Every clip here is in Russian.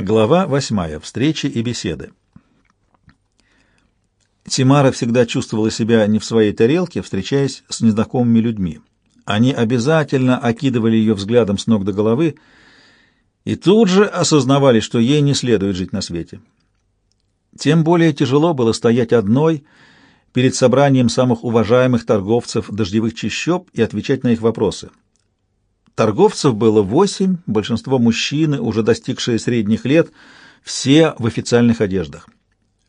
Глава восьмая. Встречи и беседы. Тимара всегда чувствовала себя не в своей тарелке, встречаясь с незнакомыми людьми. Они обязательно окидывали ее взглядом с ног до головы и тут же осознавали, что ей не следует жить на свете. Тем более тяжело было стоять одной перед собранием самых уважаемых торговцев дождевых чащоб и отвечать на их вопросы. Торговцев было восемь, большинство мужчины, уже достигшие средних лет, все в официальных одеждах.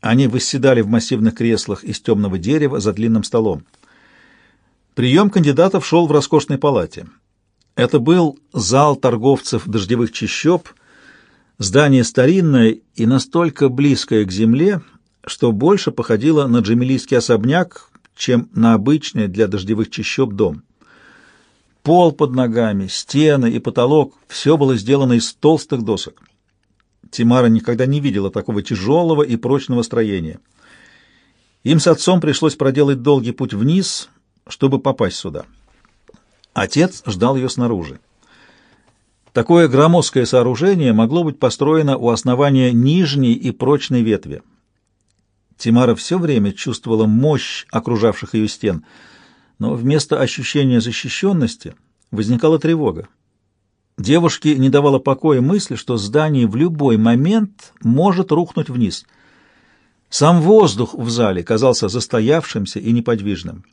Они восседали в массивных креслах из темного дерева за длинным столом. Прием кандидатов шел в роскошной палате. Это был зал торговцев дождевых чащоб, здание старинное и настолько близкое к земле, что больше походило на джемилийский особняк, чем на обычный для дождевых чащоб дом. Пол под ногами, стены и потолок — все было сделано из толстых досок. Тимара никогда не видела такого тяжелого и прочного строения. Им с отцом пришлось проделать долгий путь вниз, чтобы попасть сюда. Отец ждал ее снаружи. Такое громоздкое сооружение могло быть построено у основания нижней и прочной ветви. Тимара все время чувствовала мощь окружавших ее стен — но вместо ощущения защищенности возникала тревога. Девушке не давала покоя мысль, что здание в любой момент может рухнуть вниз. Сам воздух в зале казался застоявшимся и неподвижным.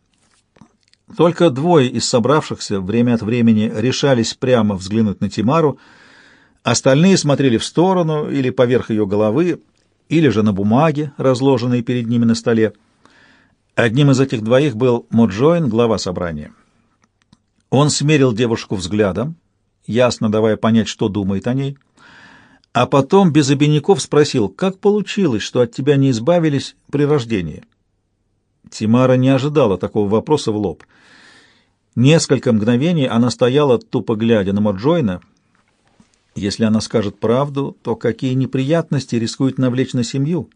Только двое из собравшихся время от времени решались прямо взглянуть на Тимару, остальные смотрели в сторону или поверх ее головы, или же на бумаге, разложенные перед ними на столе. Одним из этих двоих был Моджоин, глава собрания. Он смерил девушку взглядом, ясно давая понять, что думает о ней, а потом без обиняков спросил, как получилось, что от тебя не избавились при рождении. Тимара не ожидала такого вопроса в лоб. Несколько мгновений она стояла, тупо глядя на Моджоина. Если она скажет правду, то какие неприятности рискует навлечь на семью?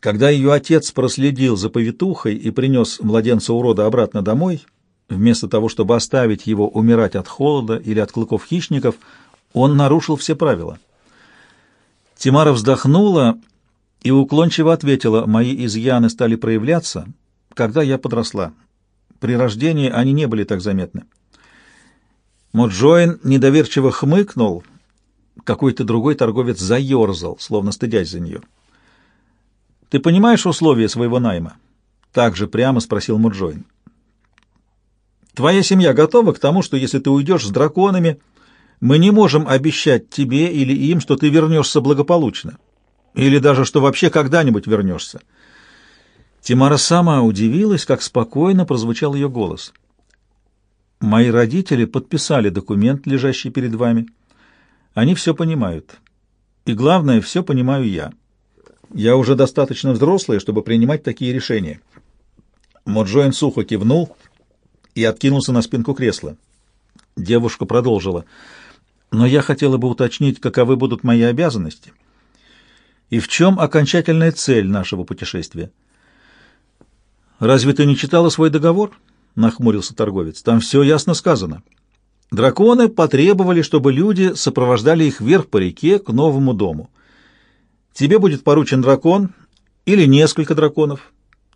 Когда ее отец проследил за повитухой и принес младенца-урода обратно домой, вместо того, чтобы оставить его умирать от холода или от клыков хищников, он нарушил все правила. Тимара вздохнула и уклончиво ответила, «Мои изъяны стали проявляться, когда я подросла. При рождении они не были так заметны». Моджоин недоверчиво хмыкнул, какой-то другой торговец заерзал, словно стыдясь за нее. Ты понимаешь условия своего найма? Так же прямо спросил Мурджоин. Твоя семья готова к тому, что если ты уйдешь с драконами, мы не можем обещать тебе или им, что ты вернешься благополучно, или даже что вообще когда-нибудь вернешься. Тимара сама удивилась, как спокойно прозвучал ее голос. «Мои родители подписали документ, лежащий перед вами. Они все понимают. И главное, все понимаю я. Я уже достаточно взрослая, чтобы принимать такие решения. Моджоин сухо кивнул и откинулся на спинку кресла. Девушка продолжила. «Но я хотела бы уточнить, каковы будут мои обязанности и в чем окончательная цель нашего путешествия». «Разве ты не читала свой договор?» — нахмурился торговец. «Там все ясно сказано. Драконы потребовали, чтобы люди сопровождали их вверх по реке к новому дому». Тебе будет поручен дракон или несколько драконов.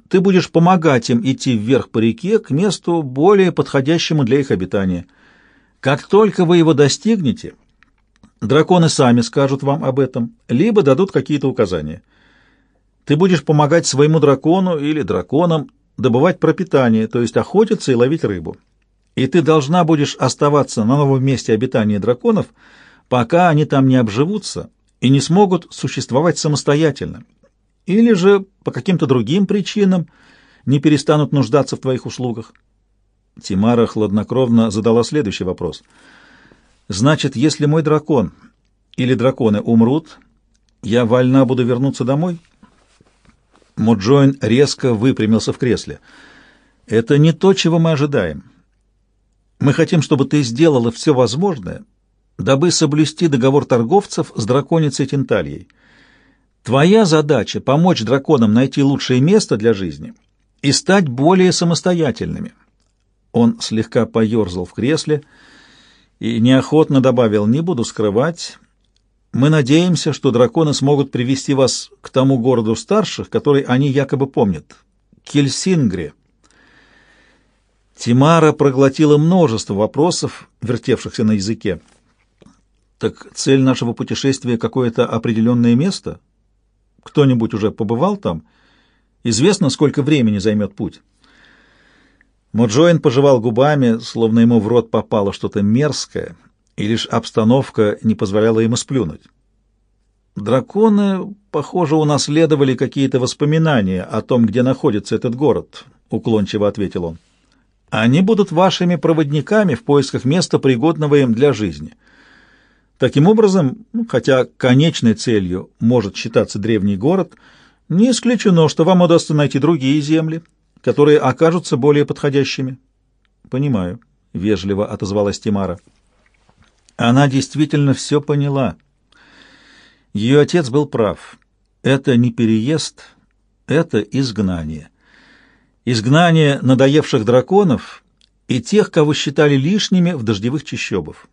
Ты будешь помогать им идти вверх по реке к месту, более подходящему для их обитания. Как только вы его достигнете, драконы сами скажут вам об этом, либо дадут какие-то указания. Ты будешь помогать своему дракону или драконам добывать пропитание, то есть охотиться и ловить рыбу. И ты должна будешь оставаться на новом месте обитания драконов, пока они там не обживутся, и не смогут существовать самостоятельно, или же по каким-то другим причинам не перестанут нуждаться в твоих услугах. Тимара хладнокровно задала следующий вопрос. «Значит, если мой дракон или драконы умрут, я вольна буду вернуться домой?» Моджоин резко выпрямился в кресле. «Это не то, чего мы ожидаем. Мы хотим, чтобы ты сделала все возможное, дабы соблюсти договор торговцев с драконицей Тентальей. Твоя задача — помочь драконам найти лучшее место для жизни и стать более самостоятельными. Он слегка поерзал в кресле и неохотно добавил, не буду скрывать, Мы надеемся, что драконы смогут привести вас к тому городу старших, который они якобы помнят — Кельсингре. Тимара проглотила множество вопросов, вертевшихся на языке. Так цель нашего путешествия — какое-то определенное место? Кто-нибудь уже побывал там? Известно, сколько времени займет путь? Моджоин пожевал губами, словно ему в рот попало что-то мерзкое, и лишь обстановка не позволяла ему сплюнуть. Драконы, похоже, унаследовали какие-то воспоминания о том, где находится этот город, — уклончиво ответил он. Они будут вашими проводниками в поисках места, пригодного им для жизни. Таким образом, ну, хотя конечной целью может считаться древний город, не исключено, что вам удастся найти другие земли, которые окажутся более подходящими. Понимаю, вежливо отозвалась Тимара. Она действительно все поняла. Ее отец был прав. Это не переезд, это изгнание изгнание надоевших драконов и тех, кого считали лишними в дождевых чащобах.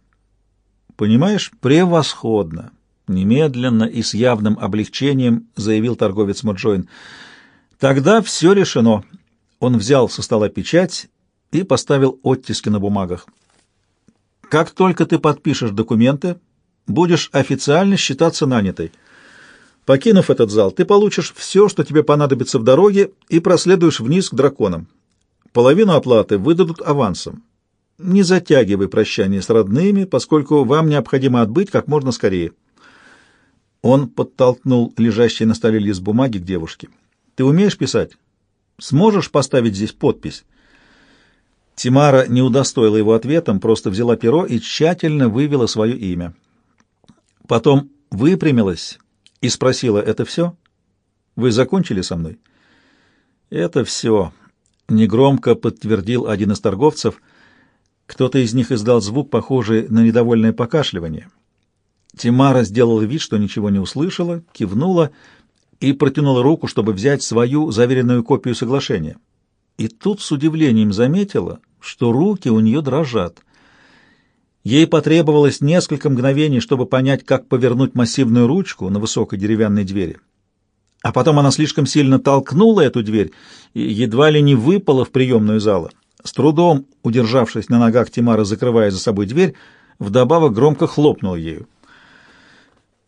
Понимаешь, превосходно. Немедленно и с явным облегчением заявил торговец Моджоин. Тогда все решено. Он взял со стола печать и поставил оттиски на бумагах. Как только ты подпишешь документы, будешь официально считаться нанятой. Покинув этот зал, ты получишь все, что тебе понадобится в дороге, и проследуешь вниз к драконам. Половину оплаты выдадут авансом. Не затягивай прощание с родными, поскольку вам необходимо отбыть как можно скорее. Он подтолкнул лежащий на столе лист бумаги к девушке. Ты умеешь писать? Сможешь поставить здесь подпись? Тимара не удостоила его ответом, просто взяла перо и тщательно вывела свое имя. Потом выпрямилась и спросила, «Это все? Вы закончили со мной?» «Это все», — негромко подтвердил один из торговцев. Кто-то из них издал звук, похожий на недовольное покашливание. Тимара сделала вид, что ничего не услышала, кивнула и протянула руку, чтобы взять свою заверенную копию соглашения. И тут с удивлением заметила, что руки у нее дрожат. Ей потребовалось несколько мгновений, чтобы понять, как повернуть массивную ручку на высокой деревянной двери. А потом она слишком сильно толкнула эту дверь и едва ли не выпала в приемную залу. С трудом, удержавшись на ногах, Тимара, закрывая за собой дверь, вдобавок громко хлопнул ею.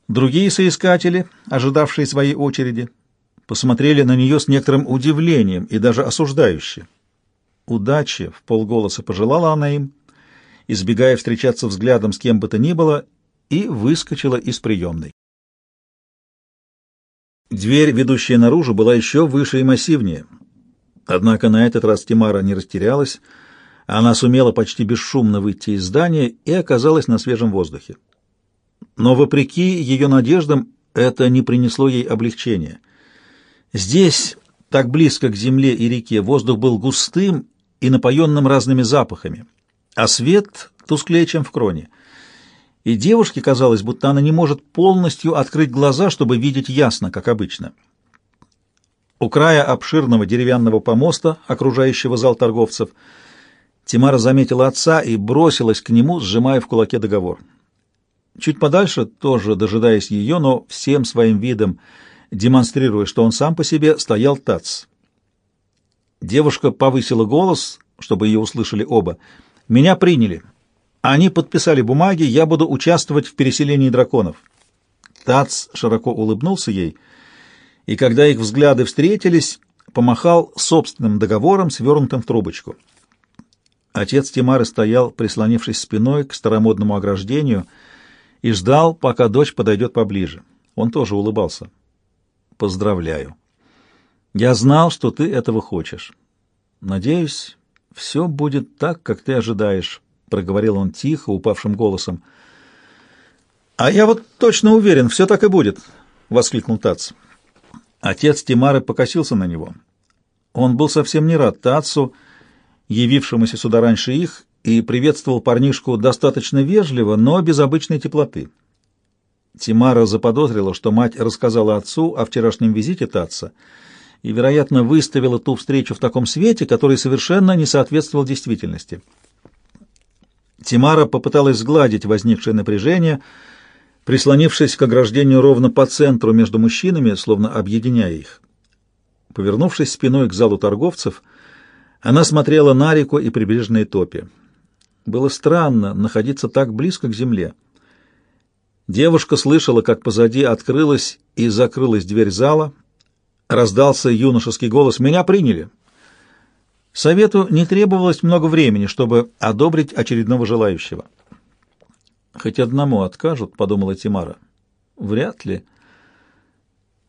Другие соискатели, ожидавшие своей очереди, посмотрели на нее с некоторым удивлением и даже осуждающе. «Удачи!» — в полголоса пожелала она им избегая встречаться взглядом с кем бы то ни было, и выскочила из приемной. Дверь, ведущая наружу, была еще выше и массивнее. Однако на этот раз Тимара не растерялась, она сумела почти бесшумно выйти из здания и оказалась на свежем воздухе. Но, вопреки ее надеждам, это не принесло ей облегчения. Здесь, так близко к земле и реке, воздух был густым и напоенным разными запахами — а свет тусклее, чем в кроне. И девушке казалось, будто она не может полностью открыть глаза, чтобы видеть ясно, как обычно. У края обширного деревянного помоста, окружающего зал торговцев, Тимара заметила отца и бросилась к нему, сжимая в кулаке договор. Чуть подальше, тоже дожидаясь ее, но всем своим видом демонстрируя, что он сам по себе, стоял Тац. Девушка повысила голос, чтобы ее услышали оба — меня приняли. Они подписали бумаги, я буду участвовать в переселении драконов. Тац широко улыбнулся ей, и когда их взгляды встретились, помахал собственным договором, свернутым в трубочку. Отец Тимары стоял, прислонившись спиной к старомодному ограждению, и ждал, пока дочь подойдет поближе. Он тоже улыбался. «Поздравляю. Я знал, что ты этого хочешь. Надеюсь, все будет так, как ты ожидаешь», — проговорил он тихо, упавшим голосом. «А я вот точно уверен, все так и будет», — воскликнул Тац. Отец Тимары покосился на него. Он был совсем не рад Тацу, явившемуся сюда раньше их, и приветствовал парнишку достаточно вежливо, но без обычной теплоты. Тимара заподозрила, что мать рассказала отцу о вчерашнем визите Татца — и, вероятно, выставила ту встречу в таком свете, который совершенно не соответствовал действительности. Тимара попыталась сгладить возникшее напряжение, прислонившись к ограждению ровно по центру между мужчинами, словно объединяя их. Повернувшись спиной к залу торговцев, она смотрела на реку и прибрежные топи. Было странно находиться так близко к земле. Девушка слышала, как позади открылась и закрылась дверь зала. Раздался юношеский голос «Меня приняли!». Совету не требовалось много времени, чтобы одобрить очередного желающего. «Хоть одному откажут», — подумала Тимара. «Вряд ли.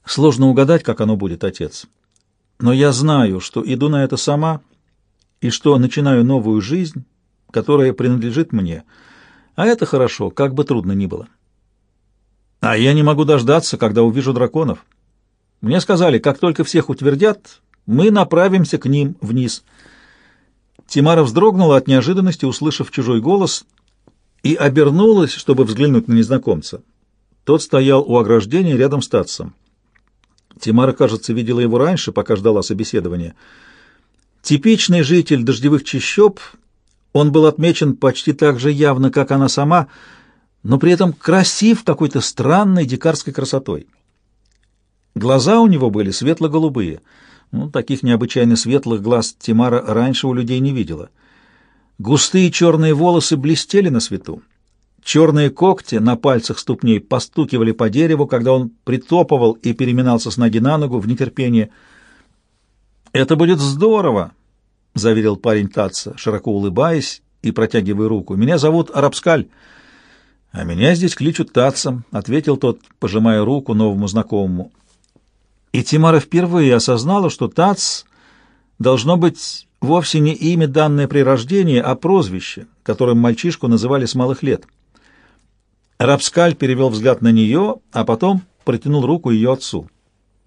Сложно угадать, как оно будет, отец. Но я знаю, что иду на это сама и что начинаю новую жизнь, которая принадлежит мне. А это хорошо, как бы трудно ни было. А я не могу дождаться, когда увижу драконов. Мне сказали, как только всех утвердят, мы направимся к ним вниз». Тимара вздрогнула от неожиданности, услышав чужой голос, и обернулась, чтобы взглянуть на незнакомца. Тот стоял у ограждения рядом с Татсом. Тимара, кажется, видела его раньше, пока ждала собеседования. Типичный житель дождевых чащоб, он был отмечен почти так же явно, как она сама, но при этом красив какой-то странной дикарской красотой. Глаза у него были светло-голубые — ну, таких необычайно светлых глаз Тимара раньше у людей не видела. Густые черные волосы блестели на свету. Черные когти на пальцах ступней постукивали по дереву, когда он притопывал и переминался с ноги на ногу в нетерпении. «Это будет здорово!» — заверил парень Татца, широко улыбаясь и протягивая руку. «Меня зовут Арабскаль». «А меня здесь кличут Татцем», — ответил тот, пожимая руку новому знакомому. И Тимара впервые осознала, что Тац должно быть вовсе не имя, данное при рождении, а прозвище, которым мальчишку называли с малых лет. Рапскаль перевел взгляд на нее, а потом протянул руку ее отцу.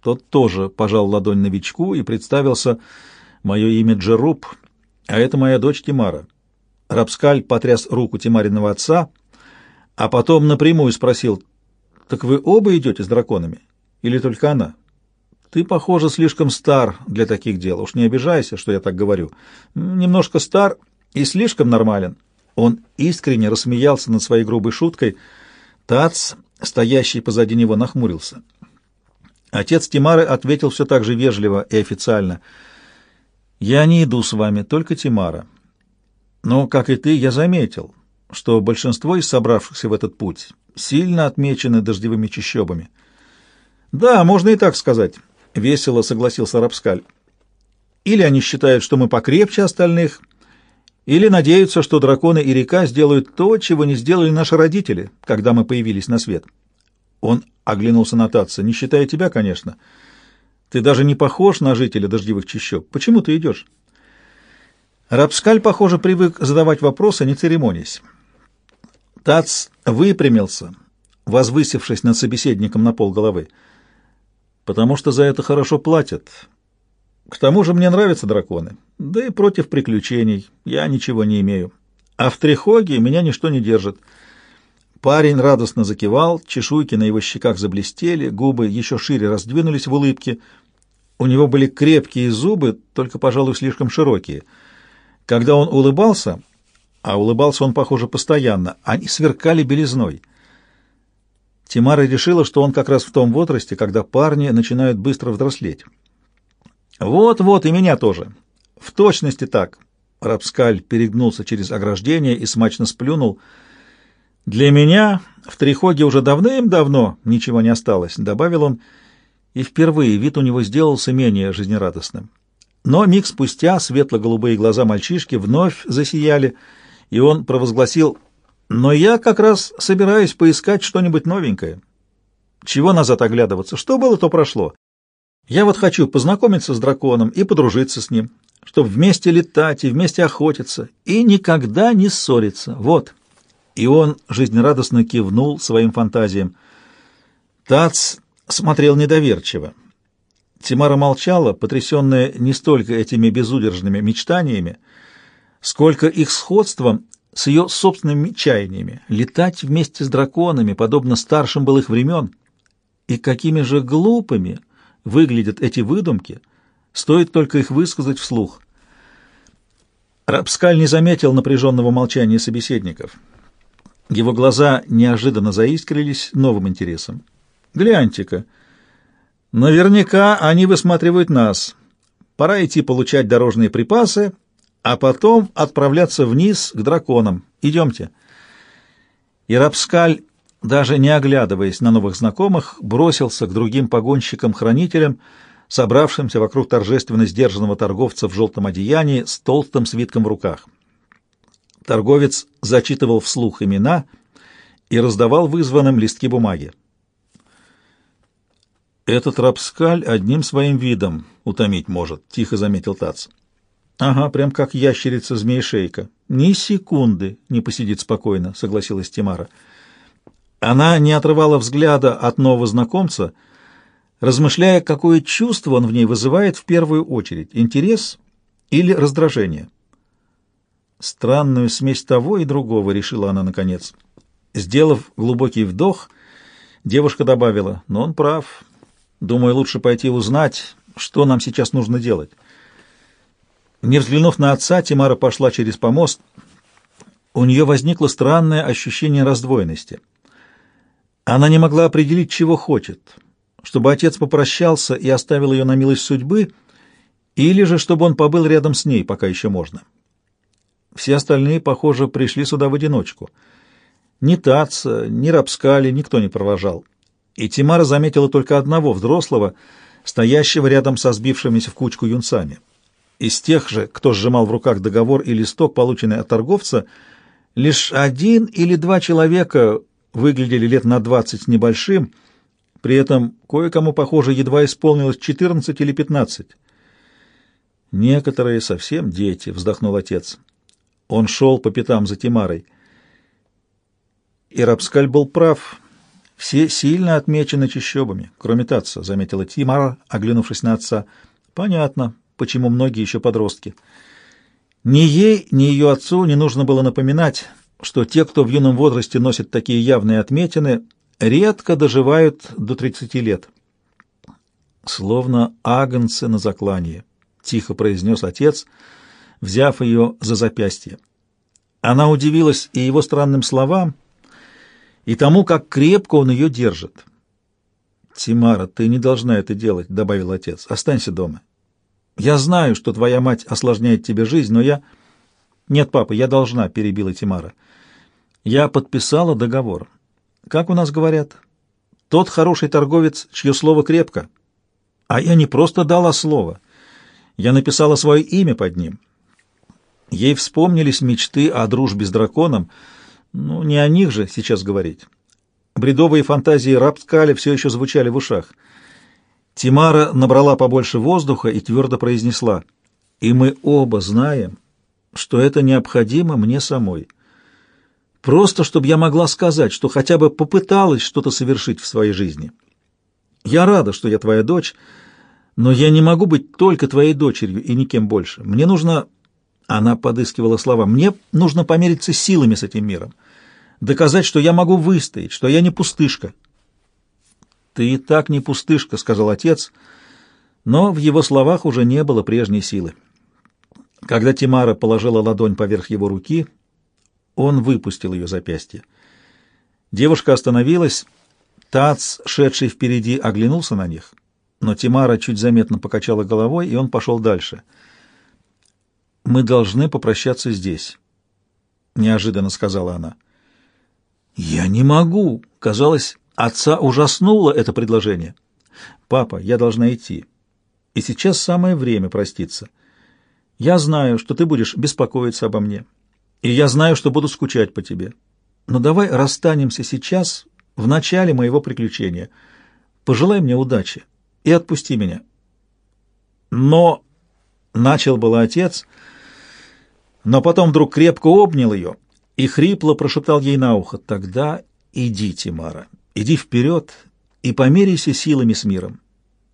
Тот тоже пожал ладонь новичку и представился «Мое имя Джеруб, а это моя дочь Тимара». Рапскаль потряс руку Тимариного отца, а потом напрямую спросил «Так вы оба идете с драконами? Или только она?» Ты, похоже, слишком стар для таких дел. Уж не обижайся, что я так говорю. Немножко стар и слишком нормален. Он искренне рассмеялся над своей грубой шуткой. Тац, стоящий позади него, нахмурился. Отец Тимары ответил все так же вежливо и официально. «Я не иду с вами, только Тимара. Но, как и ты, я заметил, что большинство из собравшихся в этот путь сильно отмечены дождевыми чащобами». «Да, можно и так сказать». — весело согласился Рапскаль. «Или они считают, что мы покрепче остальных, или надеются, что драконы и река сделают то, чего не сделали наши родители, когда мы появились на свет». Он оглянулся на Татца. «Не считая тебя, конечно. Ты даже не похож на жителя дождевых чащоб. Почему ты идешь?» Рапскаль, похоже, привык задавать вопросы, не церемонясь. Тац выпрямился, возвысившись над собеседником на пол головы потому что за это хорошо платят. К тому же мне нравятся драконы, да и против приключений я ничего не имею. А в Трехоге меня ничто не держит. Парень радостно закивал, чешуйки на его щеках заблестели, губы еще шире раздвинулись в улыбке. У него были крепкие зубы, только, пожалуй, слишком широкие. Когда он улыбался, а улыбался он, похоже, постоянно, они сверкали белизной — Тимара решила, что он как раз в том возрасте, когда парни начинают быстро взрослеть. «Вот-вот, и меня тоже. В точности так». Рапскаль перегнулся через ограждение и смачно сплюнул. «Для меня в Трихоге уже давным-давно ничего не осталось», — добавил он, и впервые вид у него сделался менее жизнерадостным. Но миг спустя светло-голубые глаза мальчишки вновь засияли, и он провозгласил но я как раз собираюсь поискать что-нибудь новенькое. Чего назад оглядываться? Что было, то прошло. Я вот хочу познакомиться с драконом и подружиться с ним, чтобы вместе летать и вместе охотиться, и никогда не ссориться. Вот. И он жизнерадостно кивнул своим фантазиям. Тац смотрел недоверчиво. Тимара молчала, потрясенная не столько этими безудержными мечтаниями, сколько их сходством с ее собственными чаяниями, летать вместе с драконами, подобно старшим былых времен. И какими же глупыми выглядят эти выдумки, стоит только их высказать вслух. Рапскаль не заметил напряженного молчания собеседников. Его глаза неожиданно заискрились новым интересом. «Гляньте-ка! Наверняка они высматривают нас. Пора идти получать дорожные припасы, а потом отправляться вниз к драконам. Идемте». И Рапскаль, даже не оглядываясь на новых знакомых, бросился к другим погонщикам-хранителям, собравшимся вокруг торжественно сдержанного торговца в желтом одеянии с толстым свитком в руках. Торговец зачитывал вслух имена и раздавал вызванным листки бумаги. «Этот рапскаль одним своим видом утомить может», — тихо заметил Тац. «Ага, прям как ящерица змеешейка. Ни секунды не посидит спокойно», — согласилась Тимара. Она не отрывала взгляда от нового знакомца, размышляя, какое чувство он в ней вызывает в первую очередь — интерес или раздражение. Странную смесь того и другого, решила она наконец. Сделав глубокий вдох, девушка добавила, но он прав. Думаю, лучше пойти узнать, что нам сейчас нужно делать. Не взглянув на отца, Тимара пошла через помост. У нее возникло странное ощущение раздвоенности. Она не могла определить, чего хочет. Чтобы отец попрощался и оставил ее на милость судьбы, или же чтобы он побыл рядом с ней, пока еще можно. Все остальные, похоже, пришли сюда в одиночку. Ни Таца, ни Рапскали никто не провожал. И Тимара заметила только одного взрослого, стоящего рядом со сбившимися в кучку юнцами. Из тех же, кто сжимал в руках договор и листок, полученный от торговца, лишь один или два человека выглядели лет на двадцать небольшим, при этом кое-кому, похоже, едва исполнилось четырнадцать или пятнадцать. «Некоторые совсем дети», — вздохнул отец. Он шел по пятам за Тимарой. И Рапскаль был прав. Все сильно отмечены чащобами, кроме Татца, — заметила Тимара, оглянувшись на отца. Понятно, почему многие еще подростки. Ни ей, ни ее отцу не нужно было напоминать, что те, кто в юном возрасте носит такие явные отметины, редко доживают до 30 лет. «Словно агнцы на заклании», — тихо произнес отец, — взяв ее за запястье. Она удивилась и его странным словам, и тому, как крепко он ее держит. «Тимара, ты не должна это делать», — добавил отец. «Останься дома. Я знаю, что твоя мать осложняет тебе жизнь, но я...» «Нет, папа, я должна», — перебила Тимара. «Я подписала договор. Как у нас говорят? Тот хороший торговец, чье слово крепко. А я не просто дала слово. Я написала свое имя под ним». Ей вспомнились мечты о дружбе с драконом, ну, не о них же сейчас говорить. Бредовые фантазии Рапткали все еще звучали в ушах. Тимара набрала побольше воздуха и твердо произнесла, «И мы оба знаем, что это необходимо мне самой. Просто, чтобы я могла сказать, что хотя бы попыталась что-то совершить в своей жизни. Я рада, что я твоя дочь, но я не могу быть только твоей дочерью и никем больше. Мне нужно она подыскивала слова. «Мне нужно помериться силами с этим миром, доказать, что я могу выстоять, что я не пустышка». «Ты и так не пустышка», — сказал отец, но в его словах уже не было прежней силы. Когда Тимара положила ладонь поверх его руки, он выпустил ее запястье. Девушка остановилась, Тац, шедший впереди, оглянулся на них, но Тимара чуть заметно покачала головой, и он пошел дальше — мы должны попрощаться здесь, неожиданно сказала она. Я не могу, казалось, отца ужаснуло это предложение. Папа, я должна идти. И сейчас самое время проститься. Я знаю, что ты будешь беспокоиться обо мне, и я знаю, что буду скучать по тебе. Но давай расстанемся сейчас, в начале моего приключения. Пожелай мне удачи и отпусти меня. Но начал был отец, — но потом вдруг крепко обнял ее и хрипло прошептал ей на ухо, «Тогда иди, Тимара, иди вперед и померяйся силами с миром.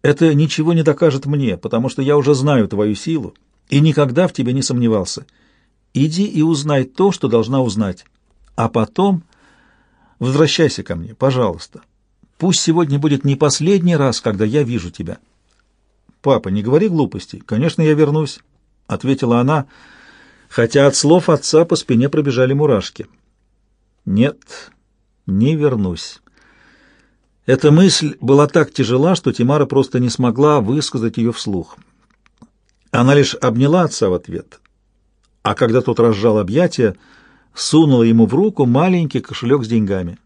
Это ничего не докажет мне, потому что я уже знаю твою силу и никогда в тебе не сомневался. Иди и узнай то, что должна узнать, а потом возвращайся ко мне, пожалуйста. Пусть сегодня будет не последний раз, когда я вижу тебя». «Папа, не говори глупостей. Конечно, я вернусь», — ответила она, — хотя от слов отца по спине пробежали мурашки. Нет, не вернусь. Эта мысль была так тяжела, что Тимара просто не смогла высказать ее вслух. Она лишь обняла отца в ответ, а когда тот разжал объятия, сунула ему в руку маленький кошелек с деньгами.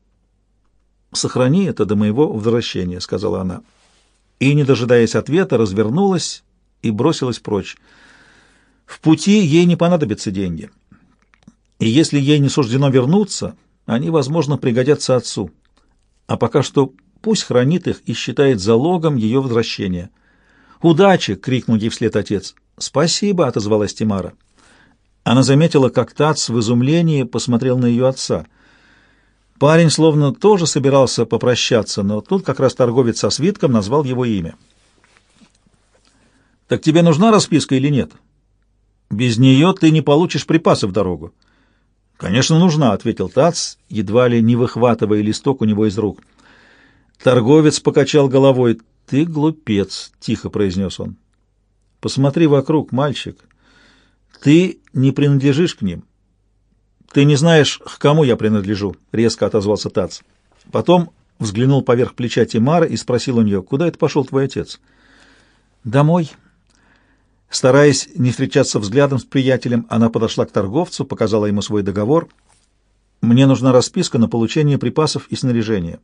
«Сохрани это до моего возвращения», — сказала она. И, не дожидаясь ответа, развернулась и бросилась прочь. В пути ей не понадобятся деньги. И если ей не суждено вернуться, они, возможно, пригодятся отцу. А пока что пусть хранит их и считает залогом ее возвращения. «Удачи!» — крикнул ей вслед отец. «Спасибо!» — отозвалась Тимара. Она заметила, как Тац в изумлении посмотрел на ее отца. Парень словно тоже собирался попрощаться, но тут как раз торговец со свитком назвал его имя. «Так тебе нужна расписка или нет?» «Без нее ты не получишь припасы в дорогу». «Конечно, нужна», — ответил Тац, едва ли не выхватывая листок у него из рук. Торговец покачал головой. «Ты глупец», — тихо произнес он. «Посмотри вокруг, мальчик. Ты не принадлежишь к ним. Ты не знаешь, к кому я принадлежу», — резко отозвался Тац. Потом взглянул поверх плеча Тимара и спросил у нее, «Куда это пошел твой отец?» «Домой», Стараясь не встречаться взглядом с приятелем, она подошла к торговцу, показала ему свой договор. «Мне нужна расписка на получение припасов и снаряжения».